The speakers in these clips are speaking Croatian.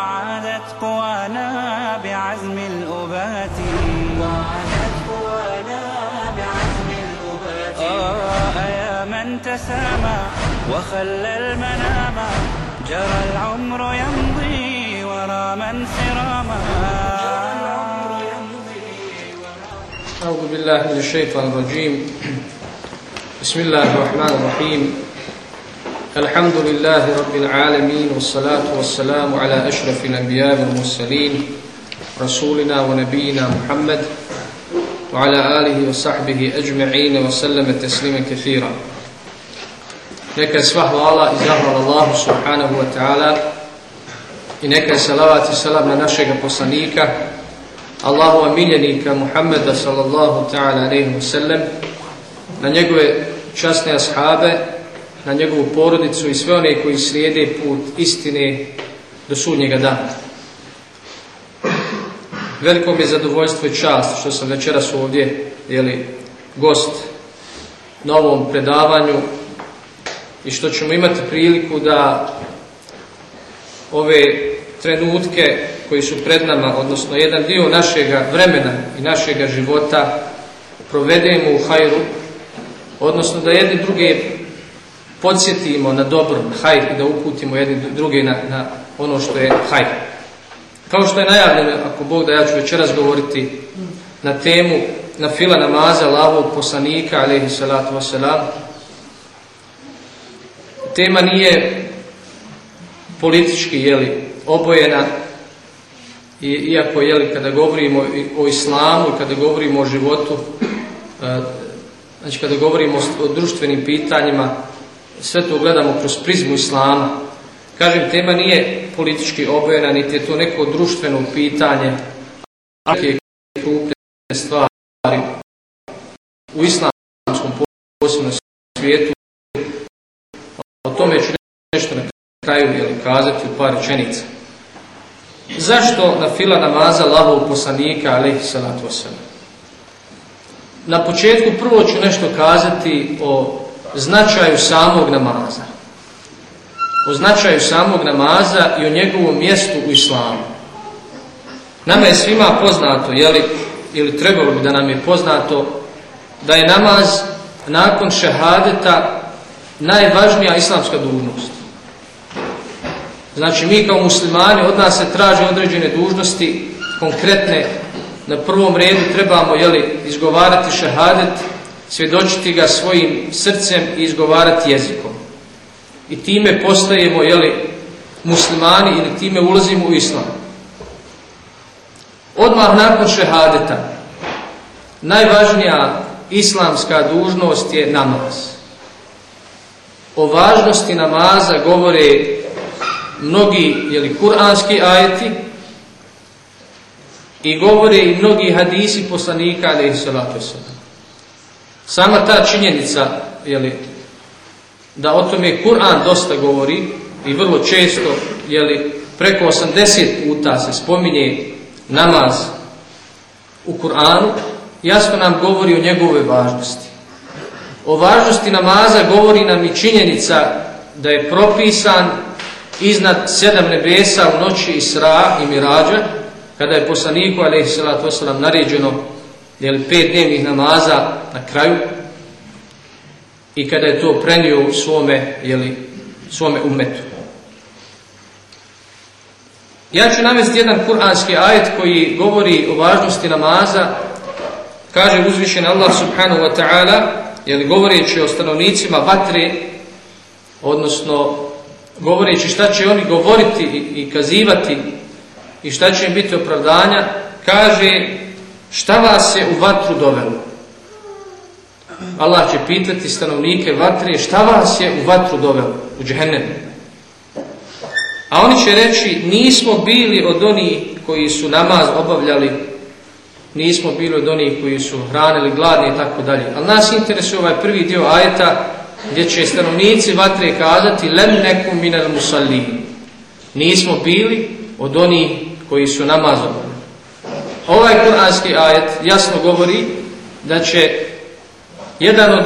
وعادت قوانا بعزم الأبات. وعادت قوانا بعزم الأبات. آه يا من تسامى وخلى المنام. جرى العمر يمضي ورا من سراما. أعوذ بالله من الشيطان الرجيم. بسم الله الرحمن الرحيم. الحمد لله رب العالمين والصلاة والسلام على أشرف الأنبياء والمرسلين رسولنا ونبينا محمد وعلى آله وصحبه أجمعين وسلم تسليما كثيرا Neka sva hvala i zahvala Allahu subhanahu wa ta'ala i neka je salavat i salam na našega poslanika Allahova miljenika Muhammeda sallallahu ta'ala alaihi wa sallam na njegove časne ashabe na njegovu porodicu i sve one koji slijede put istine do sudnjega dana. Veliko mi je zadovoljstvo i čast što sam večeras ovdje jeli, gost na ovom predavanju i što ćemo imati priliku da ove trenutke koji su pred nama, odnosno jedan dio našega vremena i našega života provedemo u hajru, odnosno da jedni druge podsjetimo na dobro, hajr i da uputimo jedni druge na, na ono što je hajr. Kao što je najavljeno, ako Bog da ja ću večeras govoriti na temu na fila namaza Allahovog poslanika, alaihi salatu wasalam, tema nije politički jeli, obojena, I, iako jeli, kada govorimo o islamu kada govorimo o životu, znači kada govorimo o društvenim pitanjima, sve to gledamo kroz prizmu islama. Kažem, tema nije politički obojena, niti je to neko društveno pitanje, ali je krupne stvari u islamskom posebnom svijetu. O tome ću nešto na kraju jeli, kazati u par rečenica. Zašto na fila namaza Allahovog poslanika, alaihi salatu wasalam? Na početku prvo ću nešto kazati o značaju samog namaza. O značaju samog namaza i o njegovom mjestu u islamu. Nama je svima poznato, jeli, ili trebalo bi da nam je poznato, da je namaz nakon šehadeta najvažnija islamska dužnost. Znači mi kao muslimani od nas se traže određene dužnosti konkretne. Na prvom redu trebamo jeli, izgovarati šehadet, svjedočiti ga svojim srcem i izgovarati jezikom. I time postajemo jeli, muslimani ili time ulazimo u islam. Odmah nakon šehadeta najvažnija islamska dužnost je namaz. O važnosti namaza govore mnogi jeli, kuranski ajeti i govore i mnogi hadisi poslanika salatu wasalam. Sama ta činjenica jeli, da o tome Kur'an dosta govori i vrlo često jeli, preko 80 puta se spominje namaz u Kur'anu jasno nam govori o njegove važnosti. O važnosti namaza govori nam i činjenica da je propisan iznad sedam nebesa u noći Isra i Mirađa, kada je poslaniku a.s. naređeno jeli, pet dnevnih namaza na kraju i kada je to prenio u svome, jeli, svome umetu. Ja ću navesti jedan kuranski ajet koji govori o važnosti namaza. Kaže uzvišen Allah subhanahu wa ta'ala, jeli govoreći o stanovnicima vatre, odnosno govoreći šta će oni govoriti i, i kazivati i šta će im biti opravdanja, kaže šta vas je u vatru dovelo. Allah će pitati stanovnike vatre šta vas je u vatru dovelo, u džehennem. A oni će reći, nismo bili od onih koji su namaz obavljali, nismo bili od onih koji su hranili gladni i tako dalje. Ali nas interesuje ovaj prvi dio ajeta gdje će stanovnici vatre kazati lem nekum minal musallin. Nismo bili od onih koji su namaz. Ovaj kuranski ajet jasno govori da će jedan od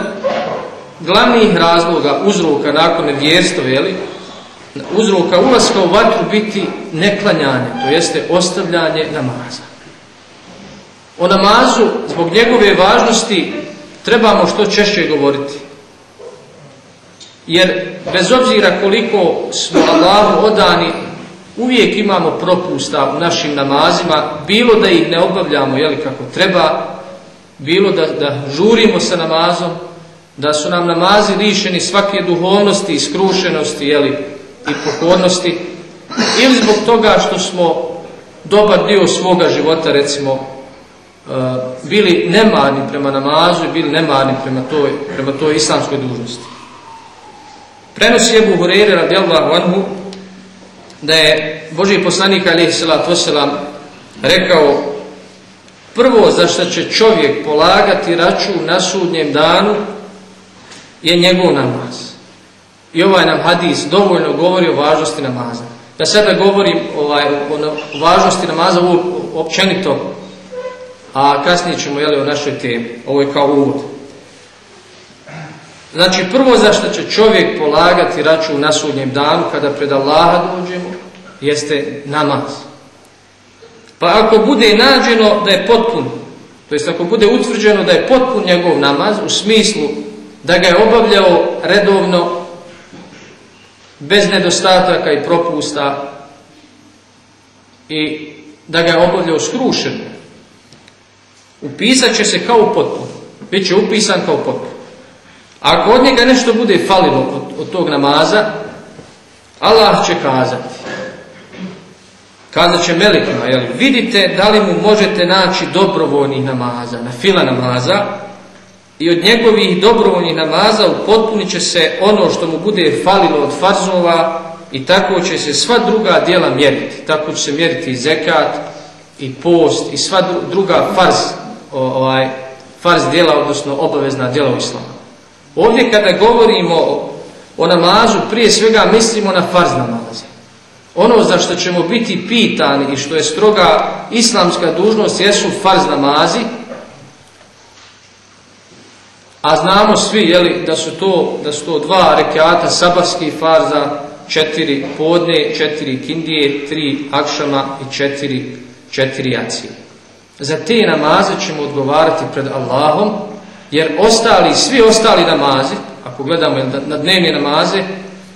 glavnih razloga, uzroka nakon nevjerstva, jeli, uzroka ulaska u vatru biti neklanjanje, to jeste ostavljanje namaza. O namazu, zbog njegove važnosti, trebamo što češće govoriti. Jer bez obzira koliko smo Allahu odani, uvijek imamo propusta u našim namazima, bilo da ih ne obavljamo jeli, kako treba, bilo da, da žurimo sa namazom, da su nam namazi lišeni svake duhovnosti i skrušenosti jeli, i pokornosti, ili zbog toga što smo dobar dio svoga života, recimo, bili nemarni prema namazu i bili nemarni prema toj, prema toj islamskoj dužnosti. Prenosi Ebu Hureyre radijallahu anhu da je Boži poslanik alaihi salatu wasalam rekao prvo za što će čovjek polagati račun na sudnjem danu je njegov namaz. I ovaj nam hadis dovoljno govori o važnosti namaza. Da sada govorim ovaj, o važnosti namaza općenito, a kasnije ćemo jeli, o našoj temi. Ovo je kao uvod. Znači, prvo za što će čovjek polagati račun na sudnjem danu, kada pred Allaha dođemo, jeste namaz. Pa ako bude nađeno da je potpun, to jest ako bude utvrđeno da je potpun njegov namaz, u smislu da ga je obavljao redovno, bez nedostataka i propusta i da ga je obavljao skrušeno, upisat će se kao potpun. Biće upisan kao potpun. Ako od njega nešto bude falilo od, od tog namaza, Allah će kazati. Kazat će melekima, jel, vidite da li mu možete naći dobrovoljnih namaza, na fila namaza, i od njegovih dobrovoljnih namaza upotpunit će se ono što mu bude falilo od farzova i tako će se sva druga djela mjeriti. Tako će se mjeriti i zekat, i post, i sva druga farz, ovaj, farz djela, odnosno obavezna djela u islamu. Ovdje kada govorimo o namazu, prije svega mislimo na farz namaze. Ono za što ćemo biti pitani i što je stroga islamska dužnost jesu farz namazi, a znamo svi jeli, da, su to, da su to dva rekiata sabarskih farza, četiri podne, četiri kindije, tri akšama i četiri, četiri jacije. Za te namaze ćemo odgovarati pred Allahom, jer ostali, svi ostali namazi, ako gledamo na dnevne namaze,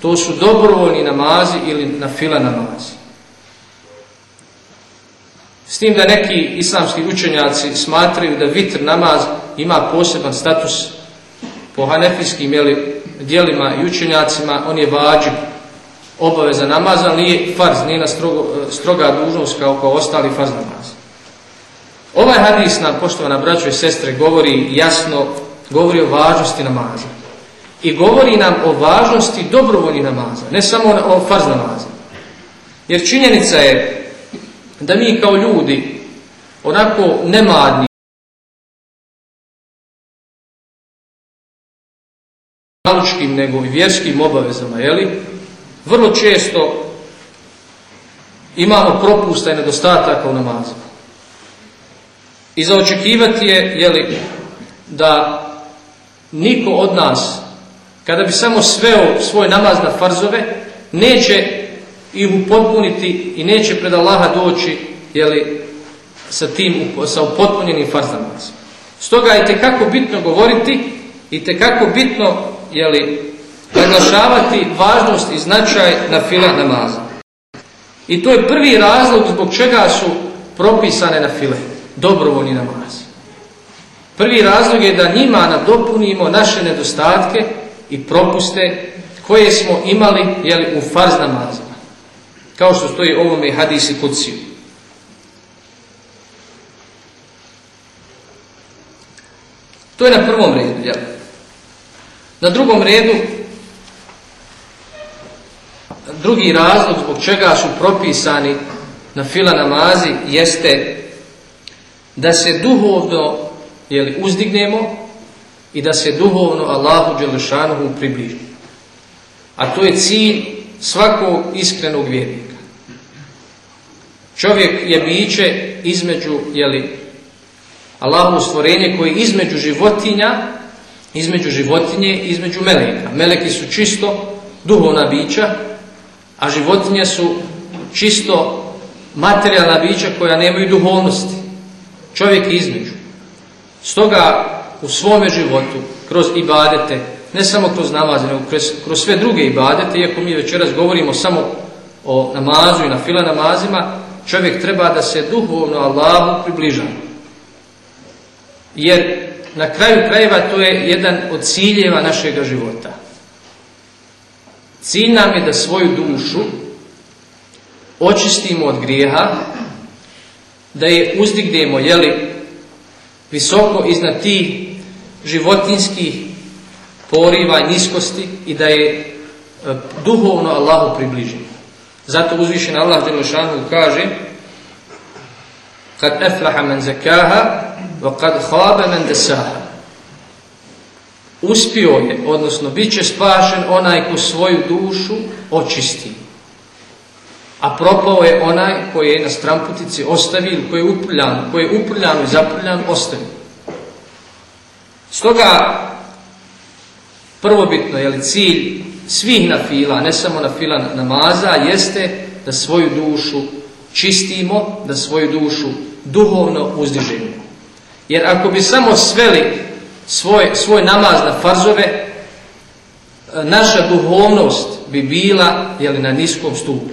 to su dobrovoljni namazi ili na fila namazi. S tim da neki islamski učenjaci smatraju da vitr namaz ima poseban status po hanefijskim jeli, dijelima i učenjacima, on je vađib, obaveza namaza, ali nije farz, nije na strogo, stroga dužnost kao, kao ostali farz namaz. Ovaj hadis nam, poštovana braćo i sestre, govori jasno, govori o važnosti namaza. I govori nam o važnosti dobrovoljnih namaza, ne samo o farz namaza. Jer činjenica je da mi kao ljudi, onako nemadni, naučkim nego i vjerskim obavezama, jeli, vrlo često imamo propusta i nedostataka u namazima. I za očekivati je, jeli, da niko od nas, kada bi samo sveo svoj namaz na farzove, neće ih upotpuniti i neće pred Allaha doći, jeli, sa tim, sa upotpunjenim farz namazima. Stoga je tekako bitno govoriti i tekako bitno jeli, naglašavati važnost i značaj na fila namaza. I to je prvi razlog zbog čega su propisane na file, dobrovoljni namazi. Prvi razlog je da njima nadopunimo naše nedostatke i propuste koje smo imali jeli, u farz namazima. Kao što stoji ovome hadisi kuciju. To je na prvom redu. Jel? Na drugom redu, drugi razlog zbog čega su propisani na fila namazi jeste da se duhovno jeli, uzdignemo i da se duhovno Allahu Đelešanuhu približimo. A to je cilj svakog iskrenog vjernika. Čovjek je biće između, jeli, Allahu stvorenje koje je između životinja, između životinje između meleka. Meleki su čisto duhovna bića, a životinje su čisto materijalna bića koja nemaju duhovnosti. Čovjek je između. Stoga u svome životu, kroz ibadete, ne samo kroz namaz, nego kroz, kroz sve druge ibadete, iako mi večeras govorimo samo o namazu i na fila namazima, čovjek treba da se duhovno Allahu približa. Jer na kraju krajeva to je jedan od ciljeva našega života. Cilj nam je da svoju dušu očistimo od grijeha, da je uzdignemo, jeli, visoko iznad tih životinskih poriva i niskosti i da je e, duhovno Allahu približimo. Zato uzvišen Allah Đelešanu kaže kad eflaha men zakaha wa kad khaba men desaha. Uspio je, odnosno bit će spašen onaj ko svoju dušu očisti. A propao je onaj koji je na stramputici ostavio, koji je uprljan, koji je uprljan i zaprljan, ostavio. Stoga, prvobitno je cilj svih na fila, ne samo na fila namaza, jeste da svoju dušu čistimo, da svoju dušu duhovno uzdižemo. Jer ako bi samo sveli svoj, svoj namaz na farzove, naša duhovnost bi bila jeli, na niskom stupu.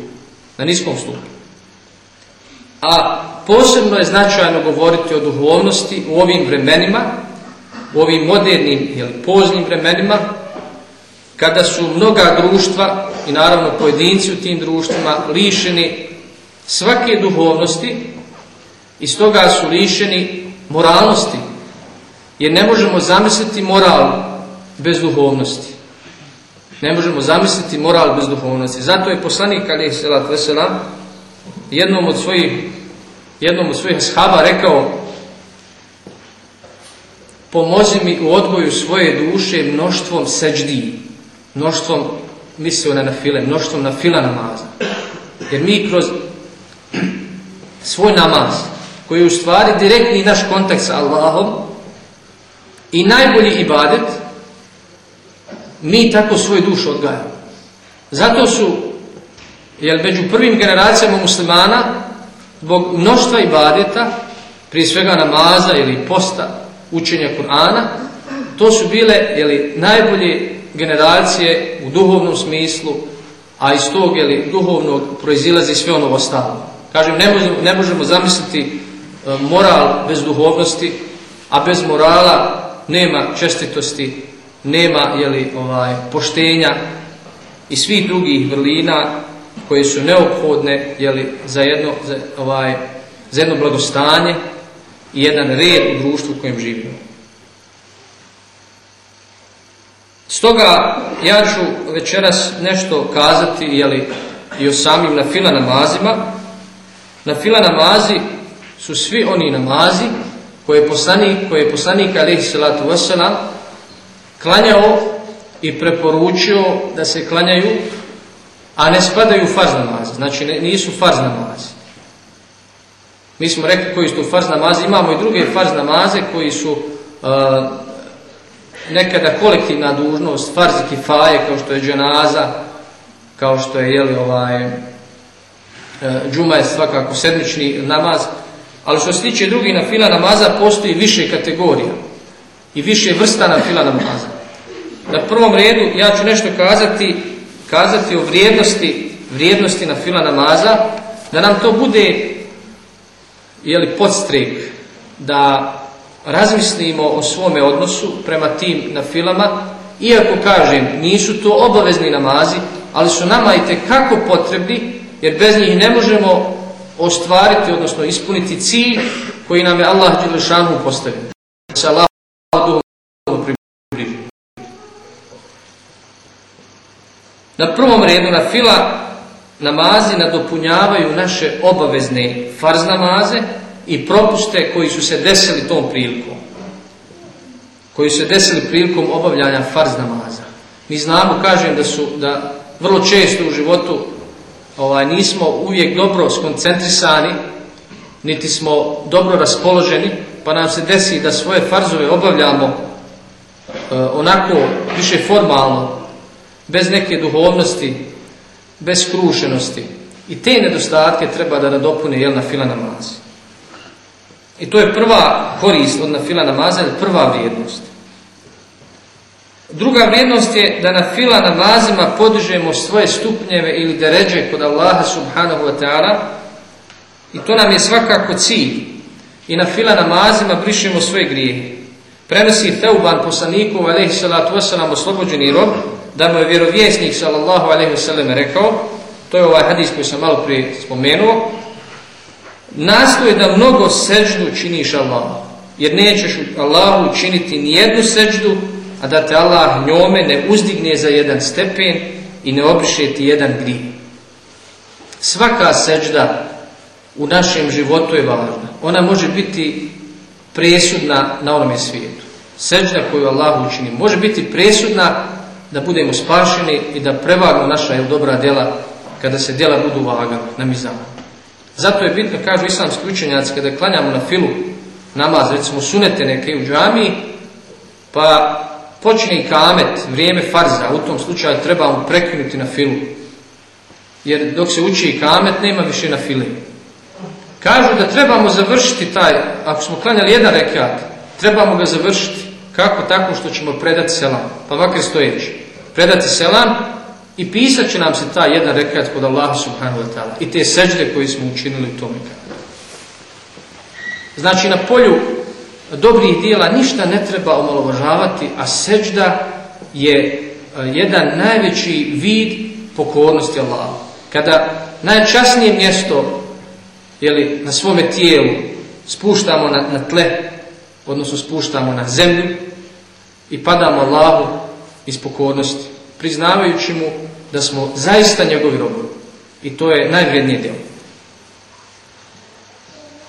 Na niskom stupu. A posebno je značajno govoriti o duhovnosti u ovim vremenima, u ovim modernim jeli, poznim vremenima, kada su mnoga društva i naravno pojedinci u tim društvima lišeni svake duhovnosti i stoga su lišeni moralnosti. Jer ne možemo zamisliti moral bez duhovnosti. Ne možemo zamisliti moral bez duhovnosti. Zato je poslanik Ali Selat jednom od svojih jednom od svojih shaba rekao pomozi mi u odgoju svoje duše mnoštvom seđdi, mnoštvom, mislio na file, mnoštvom na fila namaza. Jer mi kroz svoj namaz, koji je u stvari direktni naš kontakt sa Allahom i najbolji ibadet, mi tako svoju dušu odgajamo. Zato su, jer među prvim generacijama muslimana, zbog mnoštva ibadeta, prije svega namaza ili posta, učenja Kur'ana, to su bile jeli, najbolje generacije u duhovnom smislu, a iz tog jeli, duhovnog proizilazi sve ono ostalo. Kažem, ne možemo, ne možemo zamisliti e, moral bez duhovnosti, a bez morala nema čestitosti, nema jeli, ovaj, poštenja i svih drugih vrlina koje su neophodne jeli, za, jedno, za, ovaj, za jedno blagostanje i jedan red u društvu u kojem živimo. Stoga ja ću večeras nešto kazati jeli, i o samim nafila namazima. Nafila namazi su svi oni namazi koje je poslanik, koje je poslanik alaihi salatu wasalam klanjao i preporučio da se klanjaju, a ne spadaju farz namazi. Znači nisu farz namazi. Mi smo rekli koji su farz namazi, imamo i druge farz namaze koji su uh, nekada kolektivna dužnost, farzi kifaje kao što je dženaza, kao što je jeli, ovaj, uh, džuma je svakako sedmični namaz, ali što se tiče drugih na fila namaza postoji više kategorija i više vrsta na fila namaza. Na prvom redu ja ću nešto kazati, kazati o vrijednosti, vrijednosti na fila namaza, da nam to bude jeli, podstrek da razmislimo o svome odnosu prema tim na filama, iako kažem nisu to obavezni namazi, ali su nama i kako potrebni, jer bez njih ne možemo ostvariti, odnosno ispuniti cilj koji nam je Allah Đelešanu postavio. Na prvom redu na fila namazi nadopunjavaju naše obavezne farz namaze i propuste koji su se desili tom prilikom. Koji su se desili prilikom obavljanja farz namaza. Mi znamo, kažem, da su da vrlo često u životu ovaj, nismo uvijek dobro skoncentrisani, niti smo dobro raspoloženi, pa nam se desi da svoje farzove obavljamo e, onako više formalno, bez neke duhovnosti, bez skrušenosti. I te nedostatke treba da nadopune jel, na fila namaz. I to je prva korist od na fila namaza, prva vrijednost. Druga vrijednost je da na fila namazima podižemo svoje stupnjeve ili deređe kod Allaha subhanahu wa ta'ala i to nam je svakako cilj. I na fila namazima brišemo svoje grijehe. Prenosi Teuban poslaniku alaihi salatu wasalam oslobođeni rob da mu je vjerovjesnik sallallahu alaihi wasallam rekao to je ovaj hadis koji sam malo prije spomenuo nastoje da mnogo seždu činiš Allahu jer nećeš Allahu učiniti ni jednu seždu a da te Allah njome ne uzdigne za jedan stepen i ne obriše ti jedan grih. Svaka seđda u našem životu je važna. Ona može biti presudna na onome svijetu. Seđda koju Allah učini može biti presudna da budemo spašeni i da prevagnu naša dobra djela kada se djela budu vagala na mizanu. Zato je bitno, kažu islamski učenjaci, kada klanjamo na filu namaz, recimo sunete neke u džamiji, pa počne i kamet, vrijeme farza, u tom slučaju trebamo prekinuti na filu. Jer dok se uči i kamet, nema više na fili. Kažu da trebamo završiti taj, ako smo klanjali jedan rekat, trebamo ga završiti. Kako? Tako što ćemo predati selam. Pa vakar stojeći. Predati selam i pisat će nam se taj jedan rekat kod Allaha subhanahu wa ta'ala. I te seđde koje smo učinili u tome. Znači na polju dobrih dijela ništa ne treba omalovažavati, a seđda je e, jedan najveći vid pokornosti Allahu. Kada najčasnije mjesto jeli, na svome tijelu spuštamo na, na tle, odnosno spuštamo na zemlju i padamo Allahu iz pokornosti, priznavajući mu da smo zaista njegovi robovi. I to je najvrednije djelo.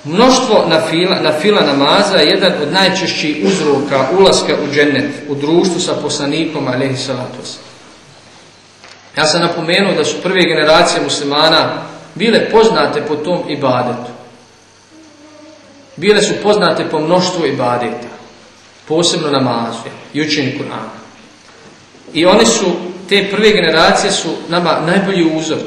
Mnoštvo na fila, na fila namaza je jedan od najčešćih uzroka ulaska u džennet, u društvu sa poslanikom, alaihi salatu Ja sam napomenuo da su prve generacije muslimana bile poznate po tom ibadetu. Bile su poznate po mnoštvu ibadeta, posebno namazu i učenju Kur'ana. I oni su, te prve generacije su nama najbolji uzor.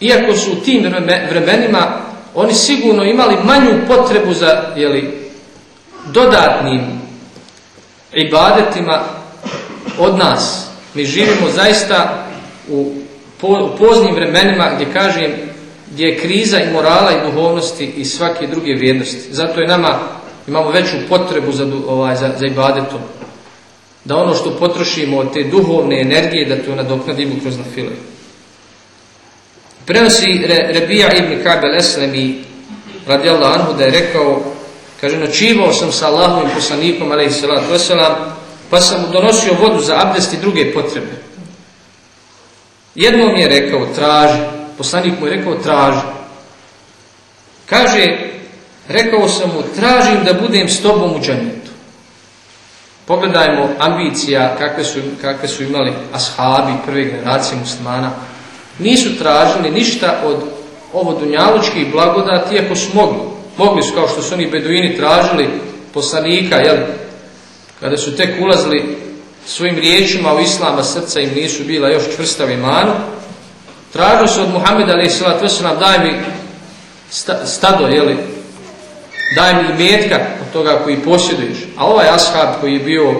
Iako su u tim vremenima oni sigurno imali manju potrebu za jeli, dodatnim ibadetima od nas. Mi živimo zaista u poznim vremenima gdje kažem gdje je kriza i morala i duhovnosti i svake druge vrijednosti. Zato je nama, imamo veću potrebu za, ovaj, za, za ibadetom. Da ono što potrošimo od te duhovne energije, da to nadoknadimo kroz na file. Prenosi Re, Rebija ibn Kabel Eslemi radijallahu anhu da je rekao kaže noćivao sam sa Allahovim poslanikom alaihi salatu wasalam pa sam donosio vodu za abdest i druge potrebe. Jednom je rekao traži, poslanik mu je rekao traži. Kaže, rekao sam mu tražim da budem s tobom u džanetu. Pogledajmo ambicija kakve su, kakve su imali ashabi prve generacije muslimana nisu tražili ništa od ovo dunjalučkih blagodati, iako su mogli. Mogli su, kao što su oni beduini tražili poslanika, jel, kada su tek ulazili svojim riječima u islama, srca im nisu bila još čvrsta imanu, tražili su od Muhammeda, ali s.a.v. daj mi stado, jeli, daj mi metka od toga koji posjeduješ. A ovaj ashab koji je bio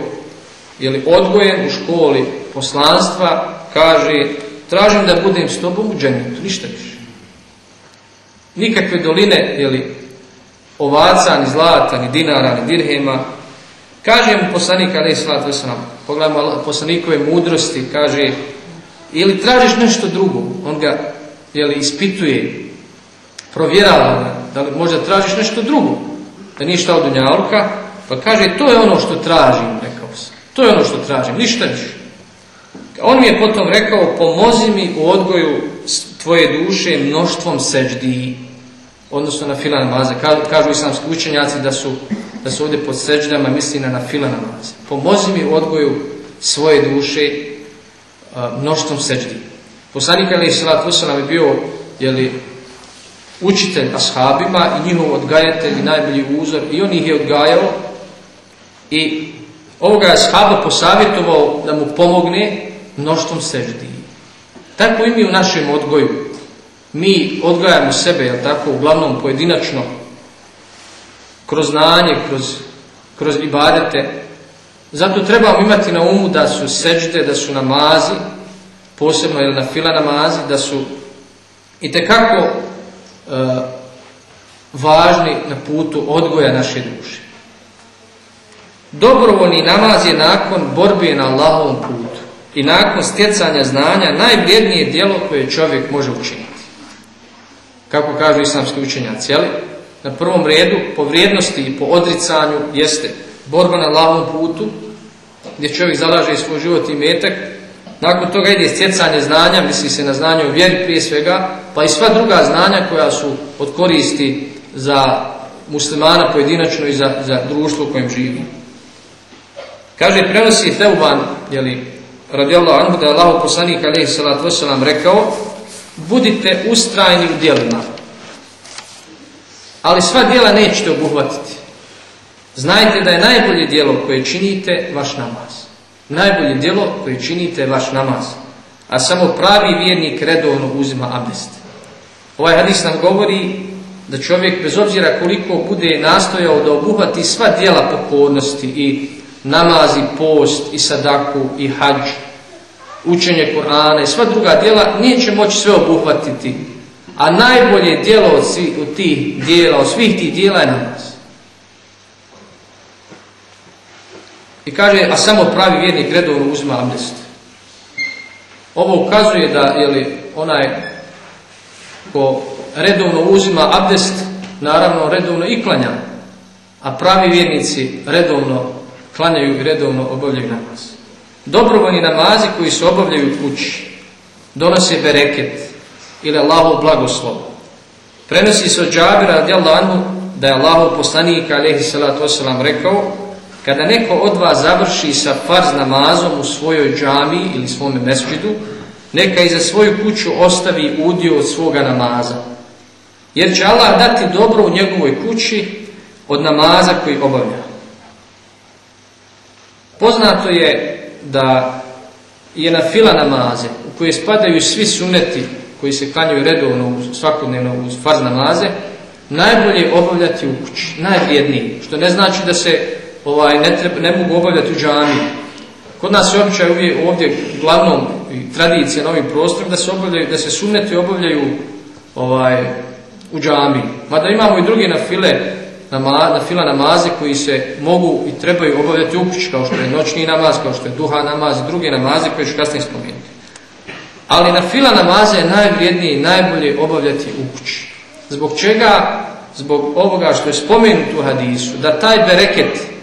jeli, odgojen u školi poslanstva, kaže tražim da budem s tobom u džennetu, ništa više. Nikakve doline, jeli, ovaca, ni zlata, ni dinara, ni dirhema. Kaže mu poslanik, ali slat veselam, pogledajmo poslanikove mudrosti, kaže, ili tražiš nešto drugo, on ga, jeli, ispituje, provjerava ga, da li možda tražiš nešto drugo, da nije šta od unjavruka, pa kaže, to je ono što tražim, rekao sam, to je ono što tražim, ništa više. On mi je potom rekao, pomozi mi u odgoju tvoje duše mnoštvom seđdi, odnosno na fila namaze. Ka- Kažu islamski učenjaci da su, da su ovdje pod seđdama misli na fila namaze. Pomozi mi u odgoju svoje duše mnoštvom seđdi. Poslanik Ali Salat Vusalam je bio jeli, učitelj ashabima i njihov odgajatelj i najbolji uzor i on ih je odgajao i ovoga je ashaba posavjetovao da mu pomogne mnoštvom seždi. Tako i mi u našem odgoju. Mi odgajamo sebe, jel tako, uglavnom pojedinačno, kroz znanje, kroz, kroz ibadete. Zato trebamo imati na umu da su sežde, da su namazi, posebno jel, na fila namazi, da su i tekako e, važni na putu odgoja naše duše. Dobrovoljni namaz je nakon borbe na Allahovom putu i nakon stjecanja znanja najvrijednije djelo koje čovjek može učiniti. Kako kažu islamski učenjaci, jeli? Na prvom redu, po vrijednosti i po odricanju, jeste borba na Allahovom putu, gdje čovjek zalaže svoj život i metak, nakon toga ide stjecanje znanja, misli se na znanje o vjeri prije svega, pa i sva druga znanja koja su od koristi za muslimana pojedinačno i za, za društvo u kojem živi. Kaže, prenosi Teuban, jeli, radijallahu anhu, da je Allah poslanik alaihi salatu wasalam rekao, budite ustrajni u dijelima, ali sva dijela nećete obuhvatiti. Znajte da je najbolje dijelo koje činite vaš namaz. Najbolje dijelo koje činite je vaš namaz. A samo pravi vjernik redovno uzima abdest. Ovaj hadis nam govori da čovjek bez obzira koliko bude nastojao da obuhvati sva dijela pokornosti i namazi, post i sadaku i hađ, učenje Korana i sva druga dijela, neće moći sve obuhvatiti. A najbolje dijelo od, svi, od tih dijela, od svih tih dijela je namaz. I kaže, a samo pravi vjernik redovno uzima abdest. Ovo ukazuje da, jeli, onaj ko redovno uzima abdest, naravno redovno i klanja, a pravi vjernici redovno klanjaju i redovno obavljaju namaz. Dobrovoljni namazi koji se obavljaju kući, donose bereket ili Allahov blagoslov. Prenosi se od Džabira radijallahu anhu da je Allahov poslanik alejhi salatu rekao kada neko od vas završi sa farz namazom u svojoj džami ili svome mesdžidu, neka i za svoju kuću ostavi udio od svoga namaza. Jer će Allah dati dobro u njegovoj kući od namaza koji obavlja. Poznato je da je na fila namaze u koje spadaju svi suneti koji se klanjaju redovno svakodnevno uz farz namaze, najbolje obavljati u kući, najvrijedniji, što ne znači da se ovaj, ne, treba, ne mogu obavljati u džami. Kod nas je običaj ovdje, ovdje glavnom tradicija na ovim prostorom da se, obavljaju, da se suneti obavljaju ovaj, u džami. Mada imamo i drugi na file na fila namaze koji se mogu i trebaju obavljati u kući, kao što je noćni namaz, kao što je duha namaz druge namaze koje ću kasnije spomenuti. Ali na fila namaze je najvrijednije i najbolje obavljati u kući. Zbog čega? Zbog ovoga što je spomenuto u hadisu, da taj bereket,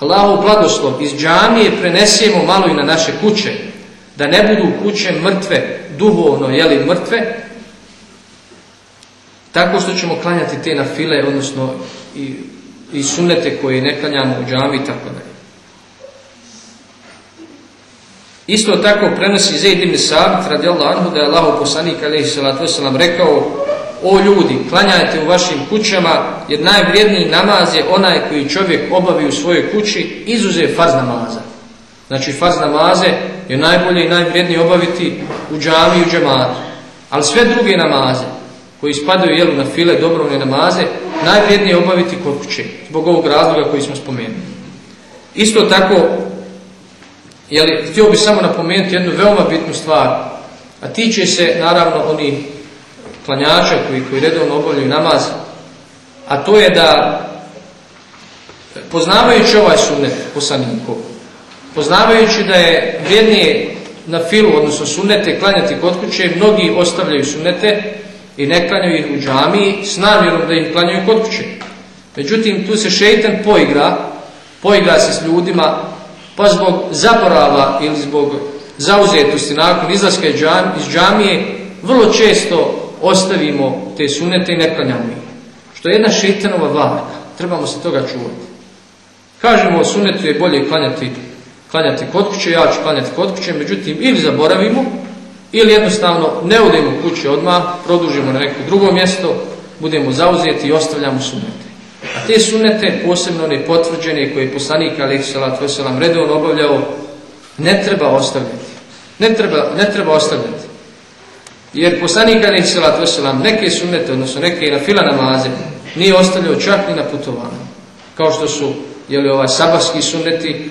Allahov blagoslov iz džamije prenesemo malo i na naše kuće, da ne budu kuće mrtve, duhovno, jeli mrtve, tako što ćemo klanjati te na file, odnosno i, i sunete koje ne klanjamo u džami i tako dalje. Isto tako prenosi Zaid ibn Sabit radijallahu anhu da je Allahu poslanik alejhi salatu vesselam rekao: "O ljudi, klanjajte u vašim kućama, jer najvrijedniji namaz je onaj koji čovjek obavi u svojoj kući, izuzev farz namaza." Znači farz namaze je najbolje i najvrijednije obaviti u džami i u džematu. Ali sve druge namaze koji spadaju jelu na file dobrovne namaze, najvrijednije obaviti kod kuće, zbog ovog razloga koji smo spomenuli. Isto tako, jeli, htio bih samo napomenuti jednu veoma bitnu stvar, a tiče se naravno oni klanjača koji, koji redovno obavljaju namaz, a to je da poznavajući ovaj sunnet poslanikov, poznavajući da je vrijednije na filu, odnosno sunnete, klanjati kod kuće, mnogi ostavljaju sunnete i ne klanjaju ih u džamiji s namjerom da ih klanjaju kod kuće. Međutim, tu se šeitan poigra, poigra se s ljudima, pa zbog zaborava ili zbog zauzetosti nakon izlaska iz džamije, vrlo često ostavimo te sunete i ne klanjamo ih. Što je jedna šeitanova varka. Trebamo se toga čuvati. Kažemo sunetu je bolje klanjati, klanjati kod kuće, ja ću klanjati kod kuće, međutim ili zaboravimo, ili jednostavno ne odemo kući odmah, produžimo na neko drugo mjesto, budemo zauzeti i ostavljamo sunete. A te sunete, posebno one potvrđene koje je poslanik alaih salatu wasalam redovno obavljao, ne treba ostavljati. Ne treba, ne treba ostavljati. Jer poslanik alaih salatu wasalam neke sunete, odnosno neke i na fila namaze, nije ostavljao čak ni na putovanju. Kao što su jeli, ovaj sabarski sunneti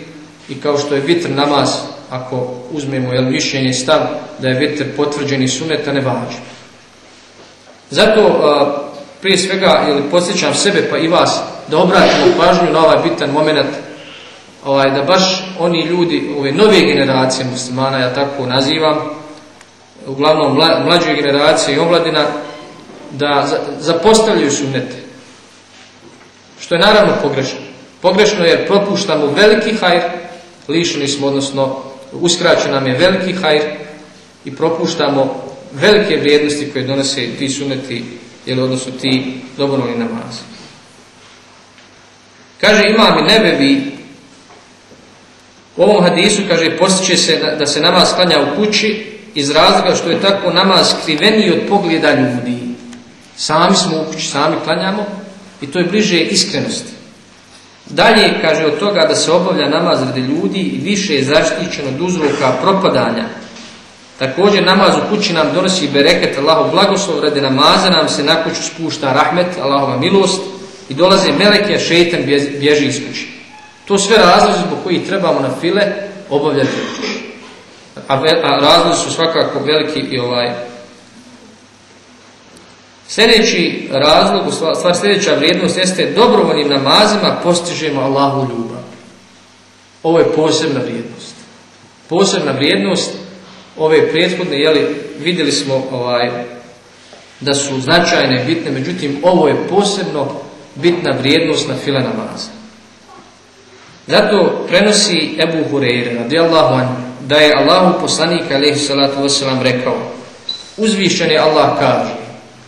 i kao što je vitr namaz, ako uzmemo jel, mišljenje stav da je vitr potvrđeni sunnet, a ne važi. Zato a, prije svega jeli, podsjećam sebe pa i vas da obratimo pažnju na ovaj bitan moment ovaj, da baš oni ljudi, ove nove generacije muslimana, ja tako nazivam, uglavnom mla, mlađe generacije i omladina, da zapostavljaju sunnete. Što je naravno pogrešno. Pogrešno jer propuštamo veliki hajr, lišeni smo, odnosno uskraćen nam je veliki hajr i propuštamo velike vrijednosti koje donose ti suneti, ili odnosno ti dobrovoljni namazi. Kaže imam i nebevi, u ovom hadisu kaže postiče se da se namaz klanja u kući iz razloga što je tako namaz skriveniji od pogleda ljudi. Sami smo u kući, sami klanjamo i to je bliže iskrenosti. Dalje kaže od toga da se obavlja namaz radi ljudi i više je zaštićen od uzroka propadanja. Također namaz u kući nam donosi bereket Allahov blagoslov, radi namaza nam se na kuću spušta rahmet, Allahova milost i dolaze meleke, a šeitan bježi iz kući. To sve razlozi zbog kojih trebamo na file obavljati u A, a razlozi su svakako veliki i ovaj Sljedeći razlog, stvar sljedeća vrijednost jeste dobrovoljnim namazima postižemo Allahu ljubav. Ovo je posebna vrijednost. Posebna vrijednost ove prethodne, jeli, vidjeli smo ovaj, da su značajne, bitne, međutim ovo je posebno bitna vrijednost na file namaza. Zato prenosi Ebu Hureyre, radijallahu anhu, da je Allahu poslanik, alaihi salatu wasalam, rekao, uzvišen Allah kaže,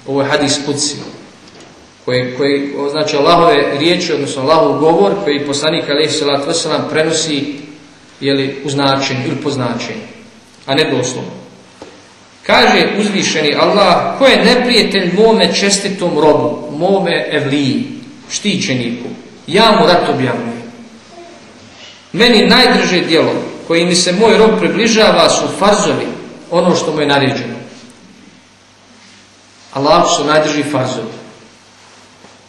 ovo je hadis Kudsi, koji, koji znači Allahove riječi, odnosno Allahov govor, koji poslanik alaihi salatu wasalam prenosi jeli, u značenju ili po značenju, a ne doslovno. Kaže uzvišeni Allah, ko je neprijatelj mome čestitom robu, mome evliji, štićeniku, ja mu rat objavljujem. Meni najdrže djelo koji mi se moj rob približava su farzovi, ono što mu je naređeno. Allah su najdrži farzovi.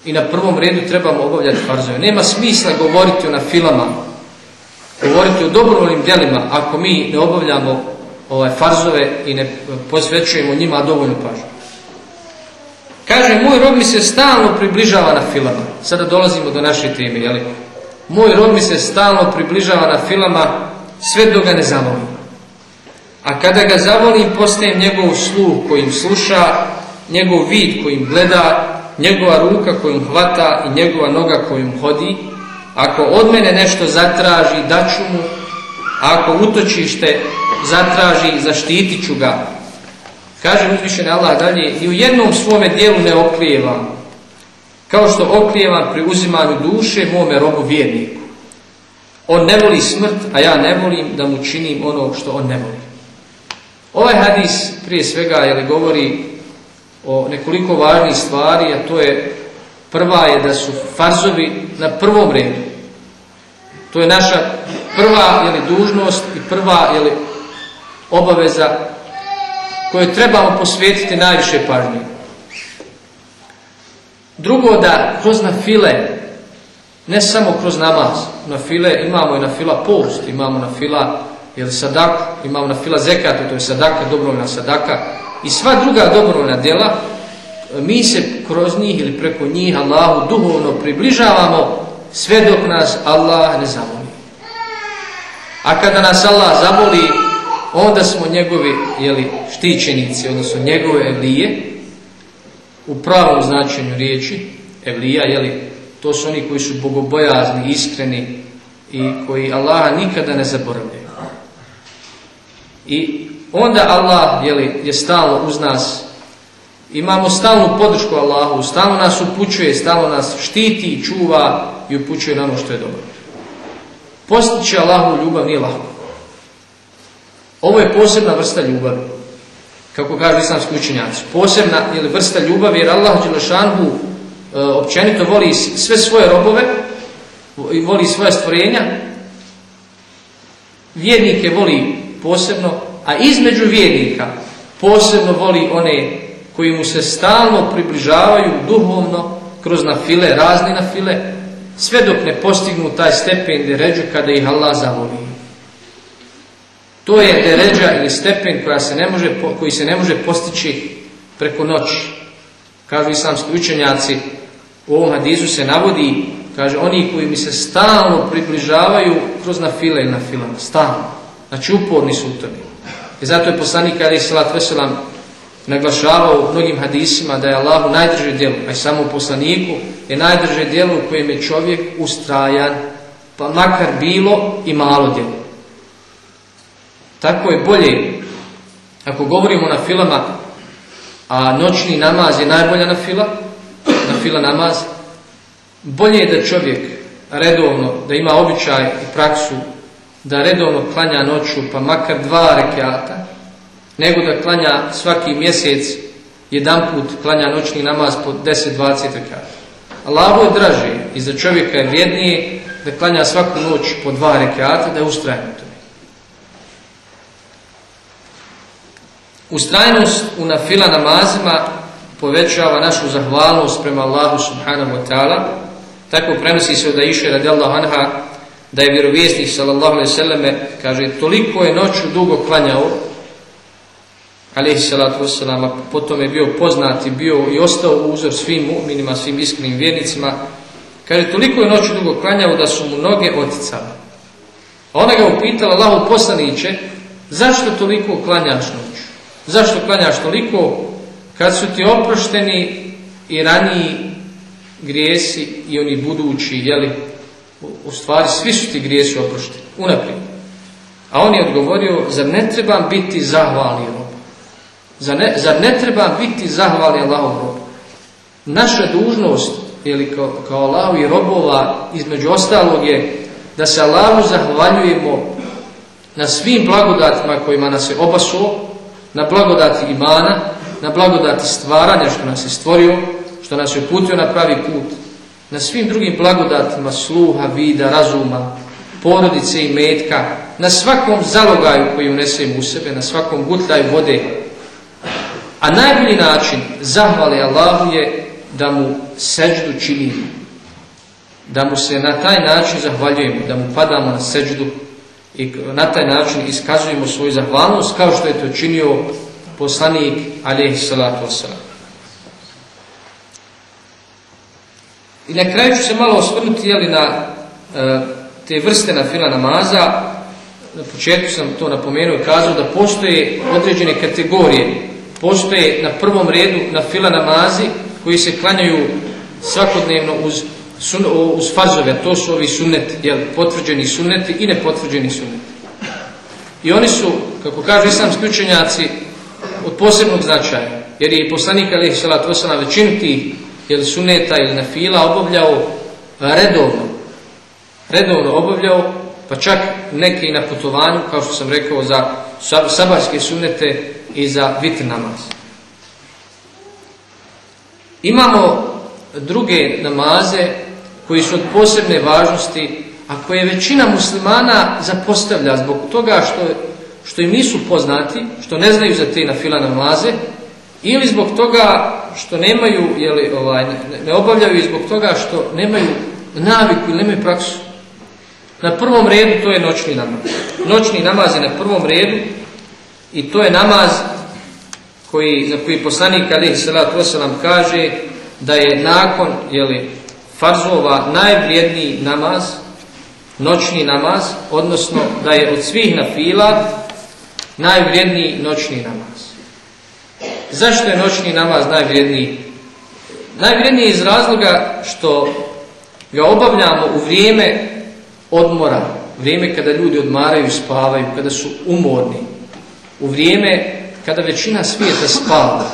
I na prvom redu trebamo obavljati farzove. Nema smisla govoriti o na filama, govoriti o dobrovoljnim djelima ako mi ne obavljamo ovaj farzove i ne posvećujemo njima dovoljnu pažnju. Kaže, moj rob mi se stalno približava na filama. Sada dolazimo do naše teme, jel? Moj rob mi se stalno približava na filama sve dok ga ne zavolim. A kada ga zavolim, postajem njegov sluh kojim sluša, njegov vid kojim gleda, njegova ruka kojom hvata i njegova noga kojom hodi. Ako od mene nešto zatraži, daću mu. Ako utočište zatraži, zaštitit ću ga. Kaže uzvišen Allah dalje, i u jednom svome dijelu ne oklijevam. Kao što oklijevam pri uzimanju duše mome robu vjerniku. On ne voli smrt, a ja ne volim da mu činim ono što on ne voli. Ovaj hadis prije svega je govori o nekoliko važnih stvari, a to je prva je da su farzovi na prvom redu. To je naša prva jeli, dužnost i prva jeli, obaveza koje trebamo posvetiti najviše pažnje. Drugo da kroz na file, ne samo kroz namaz, na file imamo i na fila post, imamo na fila jeli, sadaku, imamo na fila zekata, to je sadaka, dobrovoljna sadaka, i sva druga dobrovoljna djela, mi se kroz njih ili preko njih Allahu duhovno približavamo sve dok nas Allah ne zavoli. A kada nas Allah zavoli, onda smo njegovi jeli, štićenici, odnosno njegove evlije, u pravom značenju riječi, evlija, jeli, to su oni koji su bogobojazni, iskreni i koji Allaha nikada ne zaboravljaju. I onda Allah jeli, je stalno uz nas. Imamo stalnu podršku Allahu, stalno nas upućuje, stalno nas štiti, čuva i upućuje na ono što je dobro. Postići Allahu ljubav nije lako. Ovo je posebna vrsta ljubavi. Kako kažu islamski učenjaci. Posebna ili vrsta ljubavi jer Allah Đelešanhu općenito voli sve svoje robove, voli svoje stvorenja, vjernike voli posebno, a između vjernika posebno voli one koji mu se stalno približavaju duhovno kroz nafile, razne nafile, sve dok ne postignu taj stepen deređu kada ih Allah zavoli. To je deređa ili stepen koja se ne može, koji se ne može postići preko noći. Kažu islamski učenjaci, u ovom hadisu se navodi, kaže, oni koji mi se stalno približavaju kroz nafile i nafilama, stalno. Znači uporni su u tome. I zato je poslanik Ali Salat Veselam naglašavao u mnogim hadisima da je Allahu najdrže djelo, a i samo poslaniku je najdrže djelo u kojem je čovjek ustrajan, pa makar bilo i malo djelo. Tako je bolje, ako govorimo na filama, a noćni namaz je najbolja na fila, na fila namaz, bolje je da čovjek redovno, da ima običaj i praksu, da redovno klanja noću, pa makar dva rekiata, nego da klanja svaki mjesec jedan put klanja noćni namaz po 10-20 rekiata. Allahu je draže i za čovjeka je vrijednije da klanja svaku noć po dva rekiata, da je ustrajan u tome. Ustrajnost u nafila namazima povećava našu zahvalnost prema Allahu subhanahu wa ta'ala. Tako prenosi se da iše radijallahu anha da je vjerovjesnik sallallahu alaihi sallam kaže toliko je noću dugo klanjao alaihi salatu wasalam potom je bio poznat i bio i ostao uzor svim mu'minima, svim iskrenim vjernicima kaže toliko je noću dugo klanjao da su mu noge oticale a ona ga upitala Allahu poslaniće zašto toliko klanjaš noću zašto klanjaš toliko kad su ti oprošteni i raniji grijesi i oni budući jeli u stvari svi su ti grijesi oprošteni, unaprijed. A on je odgovorio, zar ne trebam biti zahvalni rob? Zar ne, zar ne trebam biti zahvalni Allahov rob? Naša dužnost, ili kao, kao Allahu i robova, između ostalog je da se Allahu zahvaljujemo na svim blagodatima kojima nas je obasuo, na blagodati imana, na blagodati stvaranja što nas je stvorio, što nas je uputio na pravi put, na svim drugim blagodatima sluha, vida, razuma, porodice i metka, na svakom zalogaju koji unesemo u sebe, na svakom gutljaju vode. A najbolji način zahvale Allahu je da mu seđdu činimo. Da mu se na taj način zahvaljujemo, da mu padamo na seđdu i na taj način iskazujemo svoju zahvalnost kao što je to činio poslanik alaihi salatu wasalam. I na kraju ću se malo osvrnuti jeli, na e, te vrste na fila namaza. Na početku sam to napomenuo i kazao da postoje određene kategorije. Postoje na prvom redu na fila namazi koji se klanjaju svakodnevno uz, sun, uz farzove, to su ovi sunnet, jel, potvrđeni sunneti i nepotvrđeni sunneti. I oni su, kako kažu islamski učenjaci, od posebnog značaja, jer je poslanik alaihi salatu wasalam većinu tih ili suneta ili na fila obavljao redovno. Redovno obavljao, pa čak neke i na putovanju, kao što sam rekao, za sabarske sunete i za vitr namaz. Imamo druge namaze koji su od posebne važnosti, a koje većina muslimana zapostavlja zbog toga što, što im nisu poznati, što ne znaju za te na fila namaze, ili zbog toga što nemaju, jeli, ovaj, ne, obavljaju i zbog toga što nemaju naviku ili nemaju praksu. Na prvom redu to je noćni namaz. Noćni namaz je na prvom redu i to je namaz koji, za koji poslanik Ali Salatu kaže da je nakon jeli, farzova najvrijedniji namaz, noćni namaz, odnosno da je od svih na fila najvrijedniji noćni namaz. Zašto je noćni namaz najvrijedniji? Najvrijedniji iz razloga što ga obavljamo u vrijeme odmora, vrijeme kada ljudi odmaraju i spavaju, kada su umorni. u vrijeme kada većina svijeta spava.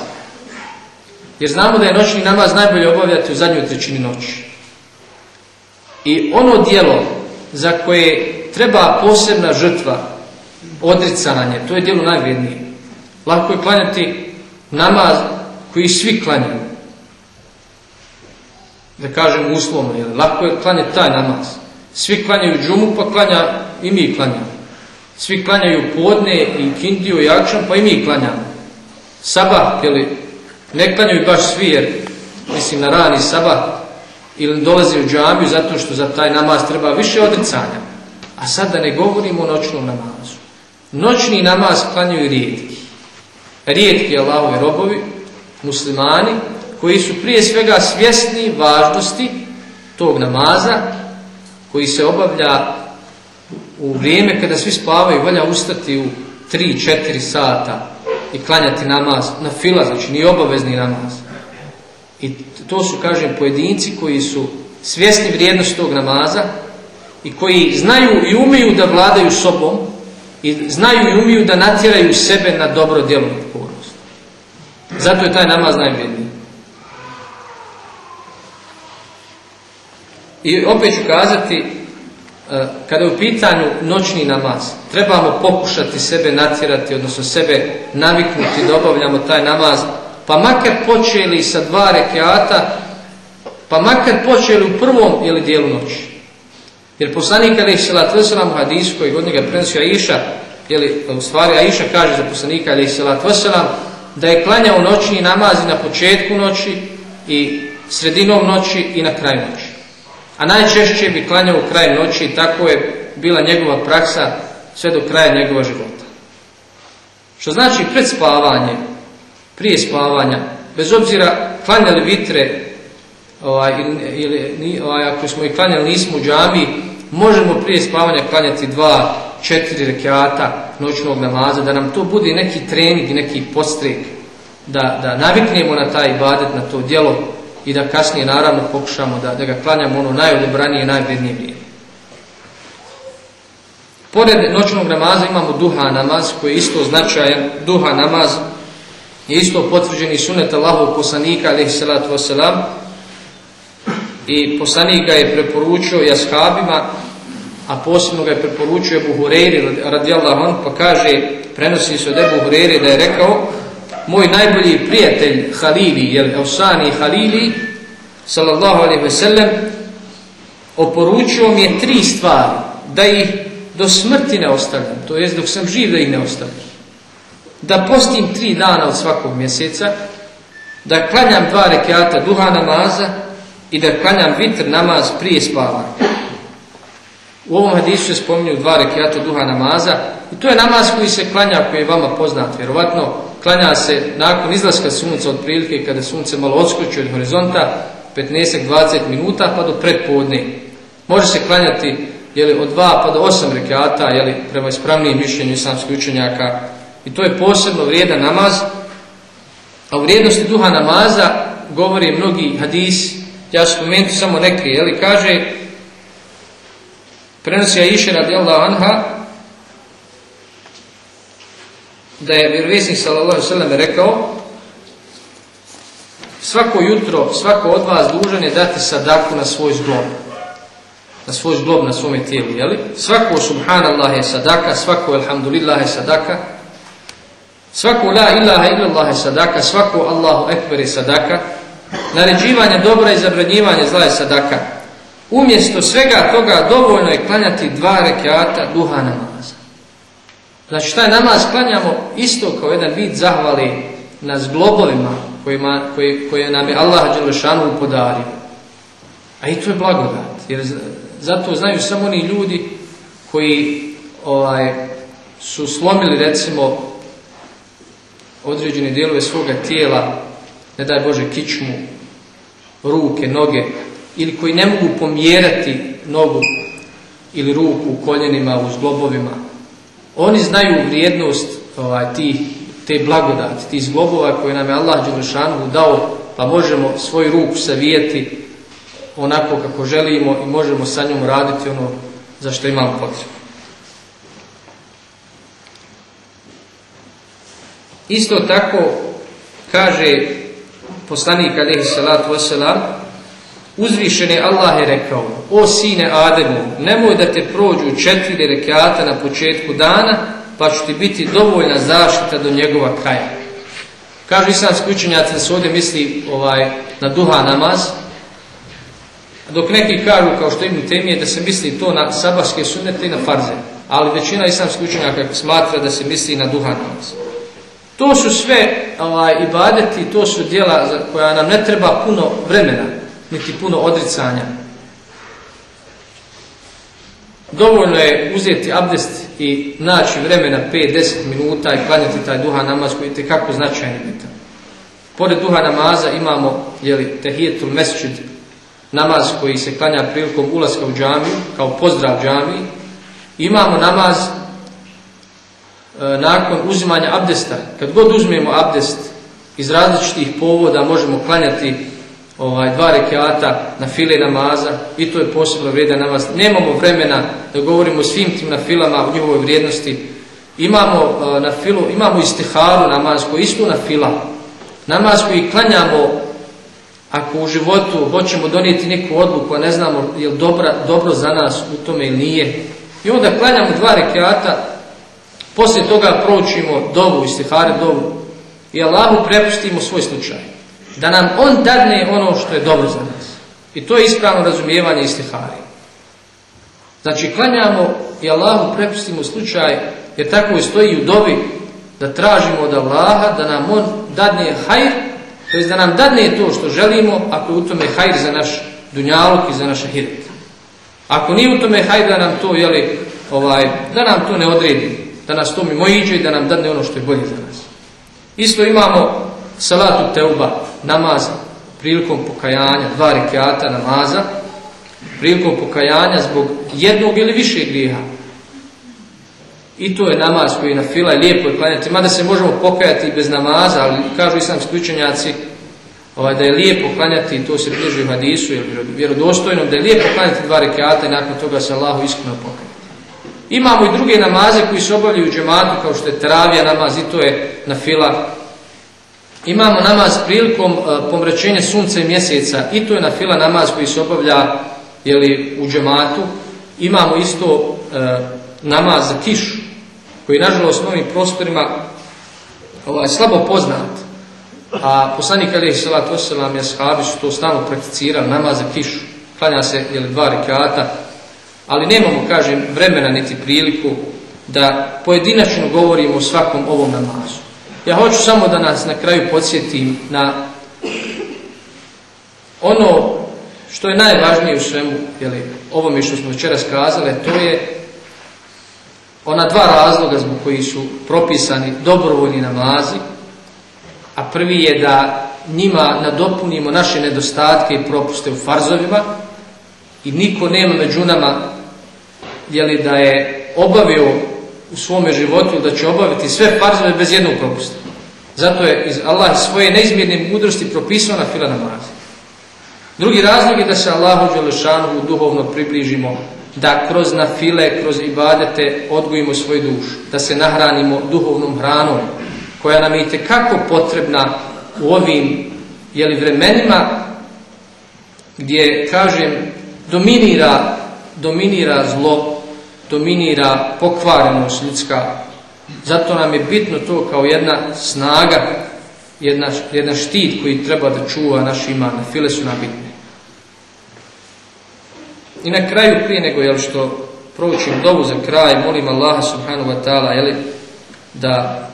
Jer znamo da je noćni namaz najbolje obavljati u zadnjoj trećini noći. I ono dijelo za koje treba posebna žrtva, odricanje, to je dijelo najvrijednije. Lako je klanjati namaz koji svi klanjaju. Da kažem uslovno, jer lako je klanjati taj namaz. Svi klanjaju džumu, pa klanja i mi klanjamo. Svi klanjaju podne i kindiju i akšan, pa i mi klanjamo. Sabah, jeli, ne klanjaju baš svi, jer mislim na rani sabah, ili dolazi u džamiju zato što za taj namaz treba više odricanja. A sad da ne govorimo o noćnom namazu. Noćni namaz klanjaju rijetki. Rijetki Allahovi robovi, muslimani, koji su prije svega svjesni važnosti tog namaza, koji se obavlja u vrijeme kada svi spavaju, valja ustati u 3-4 sata i klanjati namaz na fila, znači nije obavezni namaz. I to su, kažem, pojedinci koji su svjesni vrijednosti tog namaza i koji znaju i umiju da vladaju sobom i znaju i umiju da natjeraju sebe na dobro djelo pokornost. Zato je taj namaz najvrijedniji. I opet ću kazati, kada je u pitanju noćni namaz, trebamo pokušati sebe natjerati, odnosno sebe naviknuti da obavljamo taj namaz, pa makar počeli sa dva rekiata, pa makar počeli u prvom ili dijelu noći. Jer poslanik alaih salat wasalam u hadisu koji od njega prenosio Aisha, jeli, u stvari Aisha kaže za poslanika alaih salat wasalam, da je klanjao noćni namazi na početku noći i sredinom noći i na kraju noći. A najčešće bi klanjao u kraju noći i tako je bila njegova praksa sve do kraja njegova života. Što znači pred spavanje, prije spavanja, bez obzira klanjali vitre ovaj, ili, ovaj, ako smo ih klanjali nismo u džami, možemo prije spavanja klanjati dva, četiri rekiata noćnog namaza, da nam to bude neki trening neki postrek, da, da naviknemo na taj ibadet, na to djelo i da kasnije naravno pokušamo da, da ga klanjamo ono najodobranije najvrednije vrijeme. Pored noćnog namaza imamo duha namaz koji je isto značajan. Duha namaz je isto potvrđeni sunet Allahov poslanika alaihi salatu wasalam i poslanik ga je preporučio i ashabima, a posebno ga je preporučio Ebu Hureyri radijallahu anhu pa kaže, prenosi se od Ebu Hureyri da je rekao moj najbolji prijatelj Halili, jel Eusani Halili, sallallahu alaihi ve sellem, oporučio mi je tri stvari, da ih do smrti ne ostavljam, to jest dok sam živ da ih ne ostavljam. Da postim tri dana od svakog mjeseca, da klanjam dva rekiata duha namaza i da klanjam vitr namaz prije spavanja. U ovom hadisu se spominju dva rekiata duha namaza i to je namaz koji se klanja, koji je vama poznat, vjerovatno klanja se nakon izlaska sunca otprilike kada sunce malo odskoči od horizonta 15-20 minuta pa do predpodne. Može se klanjati jeli, od 2 pa do 8 rekiata jeli, prema ispravnijem mišljenju islamskih učenjaka i to je posebno vrijedan namaz. A u vrijednosti duha namaza govori mnogi hadis, ja ću spomenuti samo neke, jeli, kaže prenosi Aisha radijallahu anha da je vjerovjesnik sallallahu sallam rekao svako jutro, svako od vas dužan je dati sadaku na svoj zglob. Na svoj zglob, na svome tijelu, jeli? Svako subhanallah je sadaka, svako alhamdulillah je sadaka, svako la ilaha illallah je sadaka, svako Allahu ekber je sadaka, naređivanje dobra i zabranjivanje zla je sadaka. Umjesto svega toga dovoljno je klanjati dva rekiata duha namaza. Znači taj namaz klanjamo isto kao jedan vid zahvali na zglobovima kojima, koje, koje nam je Allah Đelešanu podario. A i to je blagodat. Jer zato znaju samo oni ljudi koji ovaj, su slomili recimo određene dijelove svoga tijela, ne daj Bože kičmu, ruke, noge, ili koji ne mogu pomjerati nogu ili ruku u koljenima, u zglobovima, oni znaju vrijednost ovaj, tih, te blagodati, tih zglobova koje nam je Allah Đelešanu dao, pa možemo svoju ruku savijeti onako kako želimo i možemo sa njom raditi ono za što imamo potrebu. Isto tako kaže poslanik alaihi salatu wasalam, uzvišen je Allah je rekao, o sine Ademu, nemoj da te prođu četiri rekata na početku dana, pa će ti biti dovoljna zaštita do njegova kraja. Kažu islamski učenjaci da se ovdje misli ovaj, na duha namaz, dok neki kažu, kao što im temije, da se misli to na sabarske sunete i na farze. Ali većina islamskih učenjaka smatra da se misli na duha namaz. To su sve ovaj, ibadeti, to su djela za koja nam ne treba puno vremena, niti puno odricanja. Dovoljno je uzeti abdest i naći vremena 5-10 minuta i klanjati taj duha namaz koji je tekako značajni bitan. Pored duha namaza imamo jeli, tehijetul mesčid, namaz koji se klanja prilikom ulaska u džamiju, kao pozdrav džamiji. Imamo namaz nakon uzimanja abdesta. Kad god uzmemo abdest iz različitih povoda možemo klanjati ovaj, dva rekiata na file namaza i to je posebno vrijedan namaz. Nemamo vremena da govorimo svim tim na filama, o njihovoj vrijednosti. Imamo uh, na filu, imamo istiharu namaz koji isto na fila. Namaz koji klanjamo ako u životu hoćemo donijeti neku odluku, a ne znamo je li dobra, dobro za nas u tome ili nije. I onda klanjamo dva rekiata, poslije toga proučimo dovu, istihare dovu i Allahu prepustimo svoj slučaj da nam on dadne ono što je dobro za nas. I to je ispravno razumijevanje istihari. Znači, klanjamo i Allahu prepustimo slučaj, jer tako i stoji u dobi, da tražimo od Allaha da nam on dadne hajr, to je da nam dadne to što želimo, ako je u tome hajr za naš dunjaluk i za naš ahiret. Ako nije u tome hajr da nam to, jeli, ovaj, da nam to ne odredi, da nas to mimo iđe i da nam dadne ono što je bolje za nas. Isto imamo salatu teuba, namaz prilikom pokajanja, dva rekiata namaza, prilikom pokajanja zbog jednog ili više grijeha. I to je namaz koji je na fila i lijepo je klanjati, mada se možemo pokajati bez namaza, ali kažu islamski učenjaci ovaj, da je lijepo klanjati, to se bliže u hadisu ili vjerodostojno, da je lijepo klanjati dva rekiata i nakon toga se Allahu iskreno pokajati. Imamo i druge namaze koji se obavljaju u džematu, kao što je teravija namaz i to je na fila Imamo namaz prilikom uh, pomračenja sunca i mjeseca i to je na fila namaz koji se obavlja jeli, u džematu. Imamo isto uh, namaz za kišu koji nažalost novim prostorima ovaj, slabo poznat. A poslanik Ali Salat Osalam i Ashabi su to stalno prakticirali, namaz za kišu. Klanja se jeli, dva rekata, ali nemamo, kažem, vremena niti priliku da pojedinačno govorimo o svakom ovom namazu. Ja hoću samo da nas na kraju podsjetim na ono što je najvažnije u svemu, jeli, ovome što smo večeras kazali, to je ona dva razloga zbog koji su propisani dobrovoljni namazi, a prvi je da njima nadopunimo naše nedostatke i propuste u farzovima i niko nema među nama jeli, da je obavio u svome životu da će obaviti sve farzove bez jednog propusta. Zato je iz Allah svoje neizmjerne mudrosti propisao na fila namazi. Drugi razlog je da se Allahu Đelešanu duhovno približimo, da kroz na file, kroz ibadete odgojimo svoju dušu, da se nahranimo duhovnom hranom, koja nam je kako potrebna u ovim jeli, vremenima gdje, kažem, dominira, dominira zlo, dominira pokvarenost ljudska. Zato nam je bitno to kao jedna snaga, jedna, jedna štit koji treba da čuva naš iman. File su nam bitne. I na kraju prije nego jel, što proučim dovu za kraj, molim Allaha subhanahu wa ta'ala da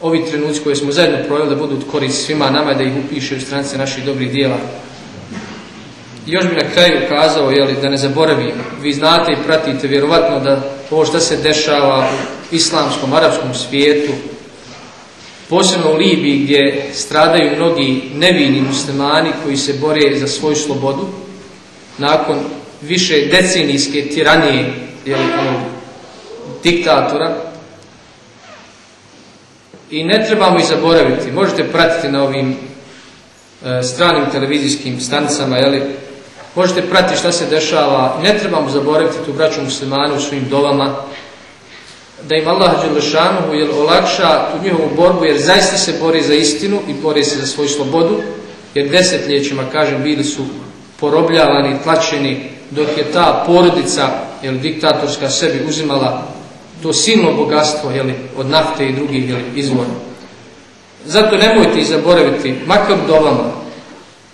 ovi trenuci koje smo zajedno projeli da budu korist svima nama da ih upiše u stranice naših dobrih dijela. Još bi na kraju kazao, jeli, da ne zaboravim, vi znate i pratite vjerovatno da ovo što se dešava u islamskom, arapskom svijetu, posebno u Libiji gdje stradaju mnogi nevini muslimani koji se bore za svoju slobodu, nakon više decenijske tiranije jeli, onog diktatora, i ne trebamo ih zaboraviti. Možete pratiti na ovim e, stranim televizijskim stanicama, jeli, Možete pratiti šta se dešava. Ne trebamo zaboraviti tu braću muslimanu u svojim dovama. da im Allah Đelešanuhu jel, olakša tu njihovu borbu jer zaista se bori za istinu i bori se za svoju slobodu jer desetljećima, kažem, bili su porobljavani, tlačeni dok je ta porodica jel, diktatorska sebi uzimala to silno bogatstvo jel, od nafte i drugih jel, izvora. Zato nemojte ih zaboraviti, makar dovama,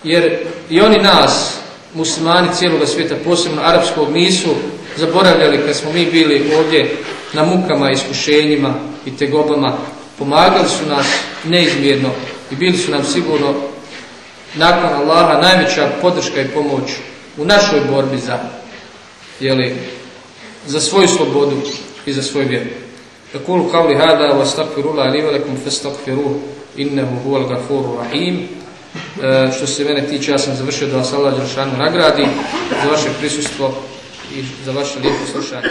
jer i oni nas, muslimani cijeloga svijeta, posebno arapskog, nisu zaboravljali kad smo mi bili ovdje na mukama, iskušenjima i tegobama, pomagali su nas neizmjerno i bili su nam sigurno nakon Allaha najveća podrška i pomoć u našoj borbi za, jeli, za svoju slobodu i za svoju vjeru. أقول قولي هذا واستغفر الله لي ولكم فاستغفروه إنه هو الغفور الرحيم što se mene tiče, ja sam završio da vas Allah Đelšanu nagradi za vaše prisustvo i za vaše lijepo slušanje.